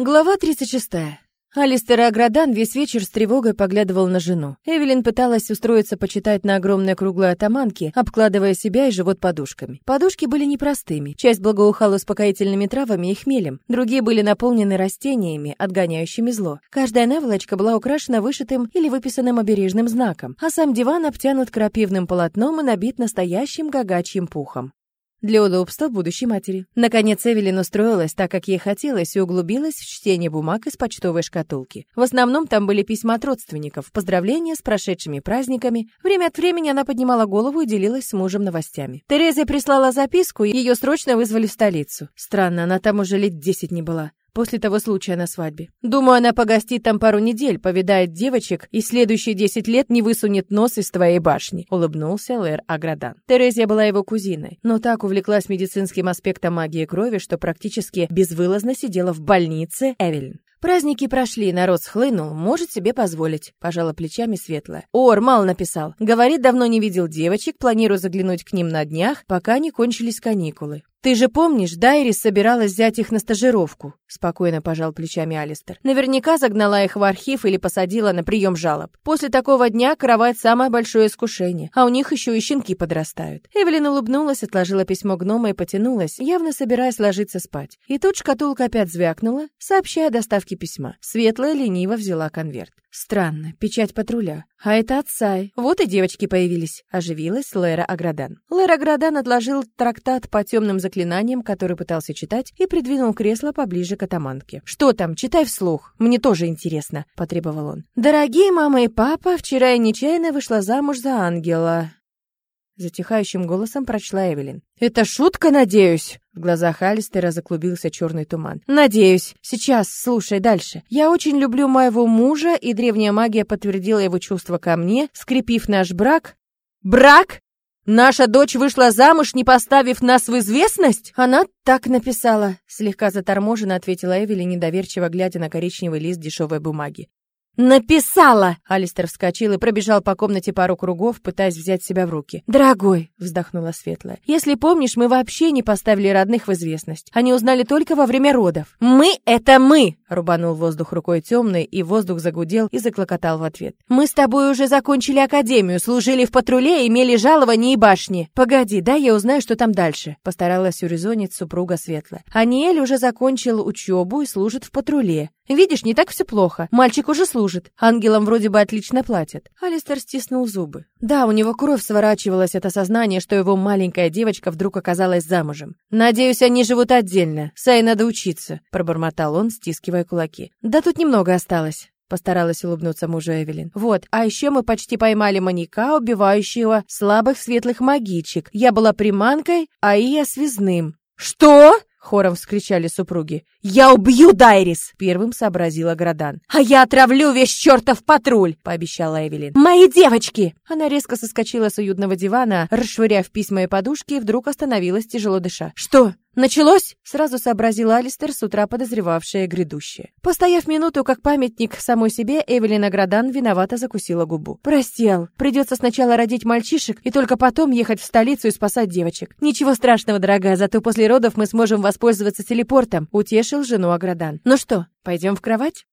Глава 36. Алистер Аградан весь вечер с тревогой поглядывал на жену. Эвелин пыталась устроиться почитать на огромной круглой атаманке, обкладывая себя и живот подушками. Подушки были непростыми. Часть благоухала успокоительными травами и хмелем, другие были наполнены растениями, отгоняющими зло. Каждая наволочка была украшена вышитым или выписанным обережным знаком, а сам диван обтянут крапивным полотном и набит настоящим гагачьим пухом для удобства будущей матери. Наконец Эвелин устроилась так, как ей хотелось, и углубилась в чтение бумаг из почтовой шкатулки. В основном там были письма от родственников, поздравления с прошедшими праздниками. Время от времени она поднимала голову и делилась с мужем новостями. Терезия прислала записку, ее срочно вызвали в столицу. Странно, она там уже лет десять не была после того случая на свадьбе. Думаю, она погостит там пару недель, повидает девочек и следующие десять лет не высунет нос из твоей башни», — улыбнулся Лэр Аградан. Терезия была его кузиной, но так увлеклась медицинским аспектом магии крови, что практически безвылазно сидела в больнице Эвелин. Праздники прошли, народ схлынул, может себе позволить, пожала плечами Светлая. Ор мало написал. Говорит, давно не видел девочек, планирую заглянуть к ним на днях, пока не кончились каникулы. «Ты же помнишь, Дайрис собиралась взять их на стажировку?» — спокойно пожал плечами Алистер. «Наверняка загнала их в архив или посадила на прием жалоб. После такого дня кровать — самое большое искушение, а у них еще и щенки подрастают». Эвелин улыбнулась, отложила письмо гнома и потянулась, явно собираясь ложиться спать. И тут шкатулка опять звякнула, сообщая о доставке письма. Светлая лениво взяла конверт. Странно, печать патруля. А это отцай. Вот и девочки появились. Оживилась Лера Аградан. Лера Аградан отложил трактат по темным заклинаниям, который пытался читать, и придвинул кресло поближе к атаманке. «Что там? Читай вслух. Мне тоже интересно», — потребовал он. «Дорогие мама и папа, вчера я нечаянно вышла замуж за ангела. Затихающим голосом прочла Эвелин. «Это шутка, надеюсь?» В глазах Алистера заклубился черный туман. «Надеюсь. Сейчас, слушай дальше. Я очень люблю моего мужа, и древняя магия подтвердила его чувства ко мне, скрепив наш брак...» «Брак? Наша дочь вышла замуж, не поставив нас в известность?» Она так написала. Слегка заторможенно ответила Эвелин, недоверчиво глядя на коричневый лист дешевой бумаги. «Написала!» Алистер вскочил и пробежал по комнате пару кругов, пытаясь взять себя в руки. «Дорогой!» — вздохнула Светлая. «Если помнишь, мы вообще не поставили родных в известность. Они узнали только во время родов». «Мы — это мы!» — рубанул воздух рукой темный, и воздух загудел и заклокотал в ответ. «Мы с тобой уже закончили академию, служили в патруле, имели жалования и башни». «Погоди, да я узнаю, что там дальше», — постаралась урезонить супруга Светлая. «Аниэль уже закончил учебу и служит в патруле. Видишь, не так все плохо. Мальчик уже служит. Ангелам вроде бы отлично платят. Алистер стиснул зубы. Да, у него кровь сворачивалась от осознания, что его маленькая девочка вдруг оказалась замужем. «Надеюсь, они живут отдельно. Сай надо учиться», — пробормотал он, стискивая кулаки. «Да тут немного осталось». Постаралась улыбнуться мужу Эвелин. «Вот, а еще мы почти поймали маньяка, убивающего слабых светлых магичек. Я была приманкой, а Ия связным». «Что?» Хором вскричали супруги. «Я убью Дайрис!» — первым сообразила Градан. «А я отравлю весь чертов патруль!» — пообещала Эвелин. «Мои девочки!» Она резко соскочила с уютного дивана, расшвыряв письма и подушки, и вдруг остановилась, тяжело дыша. «Что? «Началось?» — сразу сообразила Алистер, с утра подозревавшая грядущее. Постояв минуту, как памятник самой себе, Эвелина Градан виновато закусила губу. «Простел. Придется сначала родить мальчишек и только потом ехать в столицу и спасать девочек. Ничего страшного, дорогая, зато после родов мы сможем воспользоваться телепортом», — утешил жену Аградан. «Ну что, пойдем в кровать?»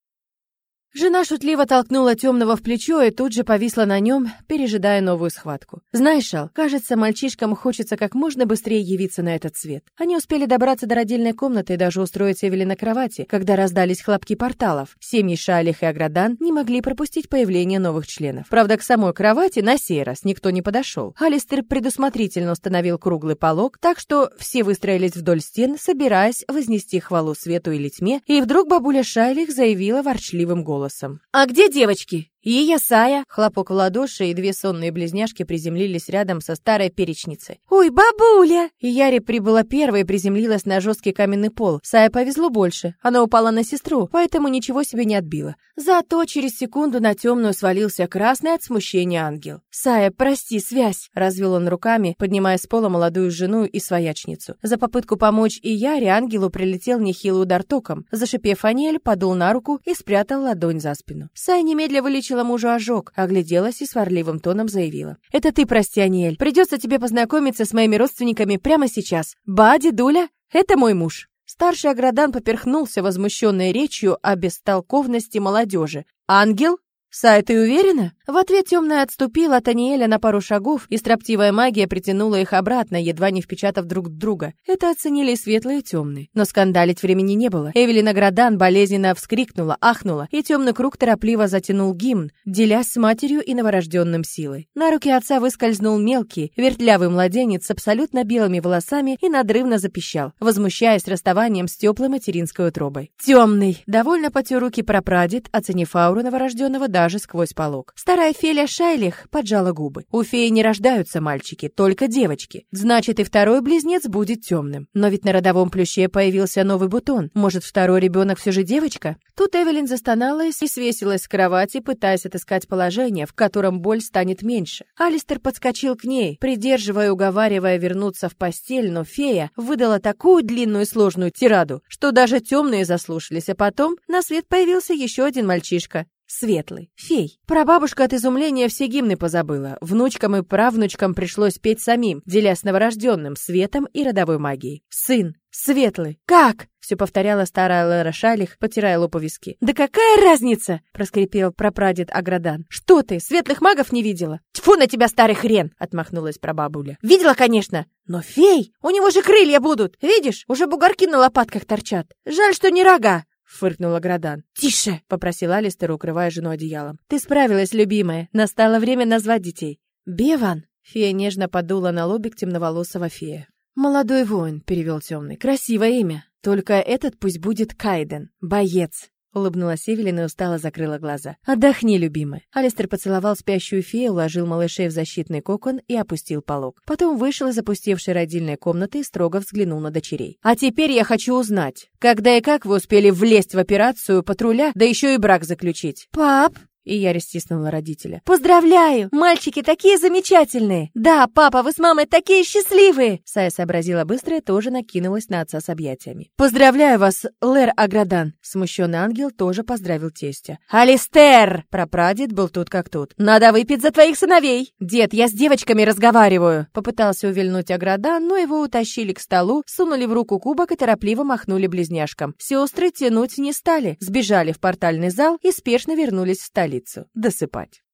Жена шутливо толкнула темного в плечо и тут же повисла на нем, пережидая новую схватку. «Знаешь, Шал, кажется, мальчишкам хочется как можно быстрее явиться на этот свет. Они успели добраться до родильной комнаты и даже устроить Эвели на кровати, когда раздались хлопки порталов. Семьи Шалих и Аградан не могли пропустить появление новых членов. Правда, к самой кровати на сей раз никто не подошел. Алистер предусмотрительно установил круглый полог, так что все выстроились вдоль стен, собираясь вознести хвалу свету или тьме, и вдруг бабуля Шайлих заявила ворчливым голосом голосом. «А где девочки?» И Ясая, хлопок в ладоши, и две сонные близняшки приземлились рядом со старой перечницей. «Ой, бабуля!» И Яри прибыла первой и приземлилась на жесткий каменный пол. Сая повезло больше. Она упала на сестру, поэтому ничего себе не отбила. Зато через секунду на темную свалился красный от смущения ангел. «Сая, прости, связь!» — развел он руками, поднимая с пола молодую жену и своячницу. За попытку помочь и Яре ангелу прилетел нехилый удар током. Зашипев Анель, подул на руку и спрятал ладонь за спину. Сая немедля вылечила вылечила мужу ожог, огляделась и сварливым тоном заявила. «Это ты, прости, Аниэль. Придется тебе познакомиться с моими родственниками прямо сейчас. Ба, дедуля, это мой муж». Старший Аградан поперхнулся возмущенной речью о бестолковности молодежи. «Ангел?» «Сай, ты уверена?» В ответ темная отступила от Аниэля на пару шагов, и строптивая магия притянула их обратно, едва не впечатав друг друга. Это оценили светлые и темные. Но скандалить времени не было. Эвелина Градан болезненно вскрикнула, ахнула, и темный круг торопливо затянул гимн, делясь с матерью и новорожденным силой. На руки отца выскользнул мелкий, вертлявый младенец с абсолютно белыми волосами и надрывно запищал, возмущаясь расставанием с теплой материнской утробой. «Темный!» Довольно потер руки прапрадед, оценив ауру новорожденного даже даже сквозь полог. Старая Феля Шайлих поджала губы. У феи не рождаются мальчики, только девочки. Значит, и второй близнец будет темным. Но ведь на родовом плюще появился новый бутон. Может, второй ребенок все же девочка? Тут Эвелин застонала и свесилась с кровати, пытаясь отыскать положение, в котором боль станет меньше. Алистер подскочил к ней, придерживая, уговаривая вернуться в постель, но фея выдала такую длинную и сложную тираду, что даже темные заслушались, а потом на свет появился еще один мальчишка. Светлый, фей. Прабабушка от изумления все гимны позабыла. Внучкам и правнучкам пришлось петь самим, деля с новорожденным светом и родовой магией. Сын, светлый. Как? Все повторяла старая Лера Шалих, потирая лоб виски. «Да какая разница?» — проскрипел прапрадед Аградан. «Что ты, светлых магов не видела?» «Тьфу на тебя, старый хрен!» — отмахнулась прабабуля. «Видела, конечно, но фей! У него же крылья будут! Видишь, уже бугорки на лопатках торчат. Жаль, что не рога!» Фыркнула Градан. «Тише!» — попросил Алистер, укрывая жену одеялом. «Ты справилась, любимая. Настало время назвать детей». «Беван!» — фея нежно подула на лобик темноволосого фея. «Молодой воин», — перевел темный. «Красивое имя. Только этот пусть будет Кайден, боец. Улыбнулась Эвелин и устало закрыла глаза. «Отдохни, любимая». Алистер поцеловал спящую фею, уложил малышей в защитный кокон и опустил полог. Потом вышел из опустевшей родильной комнаты и строго взглянул на дочерей. «А теперь я хочу узнать, когда и как вы успели влезть в операцию патруля, да еще и брак заключить?» «Пап!» И я стиснула родителя. «Поздравляю! Мальчики такие замечательные! Да, папа, вы с мамой такие счастливые!» Сая сообразила быстро и тоже накинулась на отца с объятиями. «Поздравляю вас, Лэр Аградан!» Смущенный ангел тоже поздравил тестя. «Алистер!» Прапрадед был тут как тут. «Надо выпить за твоих сыновей!» «Дед, я с девочками разговариваю!» Попытался увильнуть Аградан, но его утащили к столу, сунули в руку кубок и торопливо махнули близняшкам. Сестры тянуть не стали, сбежали в портальный зал и спешно вернулись в столицу столицу досыпать.